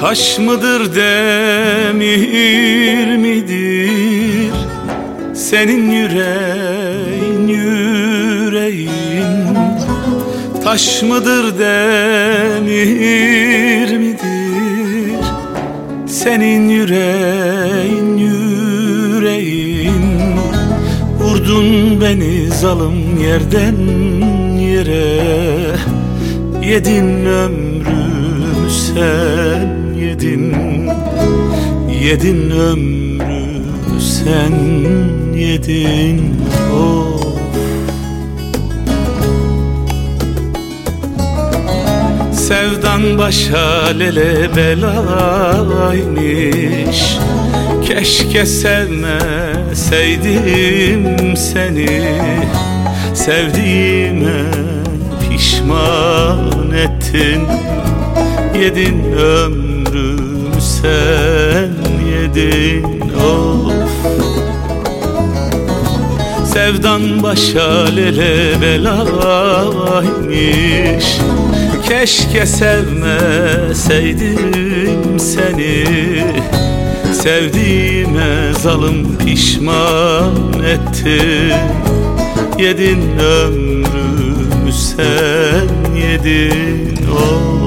Taş mıdır demir midir? Senin yüreğin yüreğin. Taş mıdır demir midir? Senin yüreğin yüreğin. Vurdun beni zalım yerden yere. Yedin ömrümü sen yedin Yedin ömrü sen yedin of. Sevdan başa lele belaymış Keşke sevmeseydim seni. Sevdiğime pişman ettin Yedin ömrümü sen yedin of. Sevdan başa lele belaymış Keşke sevmeseydim seni. Sevdiğime zalım pişman ettin Yedin ömrümü sen yedin of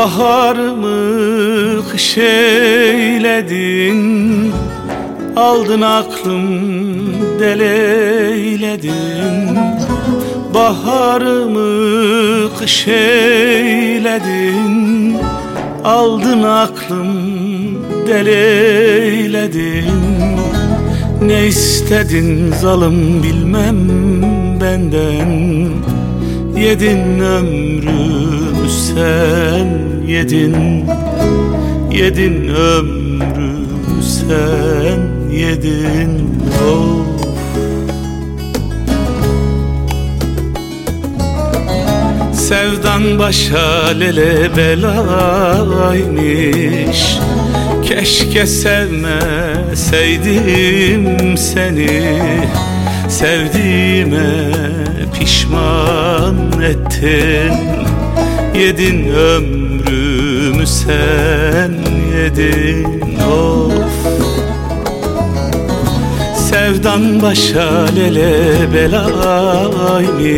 Baharımı kış eyledin Aldın aklım deleyledin Baharımı kış eyledin Aldın aklım deleyledin Ne istedin zalım bilmem benden. Yedin ömrümü sen yedin Yedin ömrümü sen yedin. Of Sevdan başa lele belaymış Keşke sevmeseydim seni. Sevdiğime pişman ettin Yedin ömrümü sen yedin of. Sevdan başa lele belaymış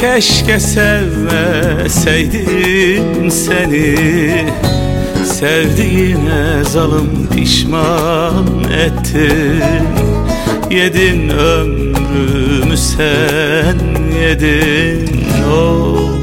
Keşke sevmeseydim seni. Sevdiğine zalım pişman ettin. Yedin ömrümü sen yedin oh.